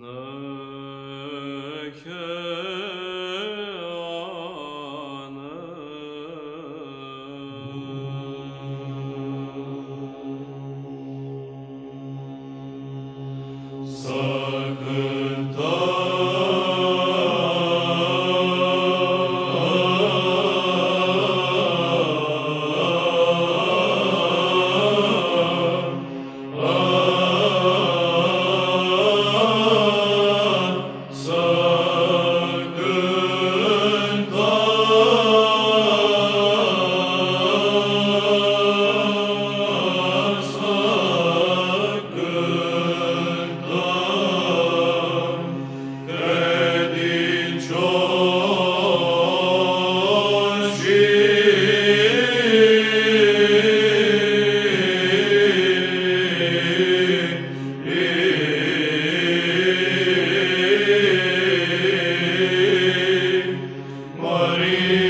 No. Maria.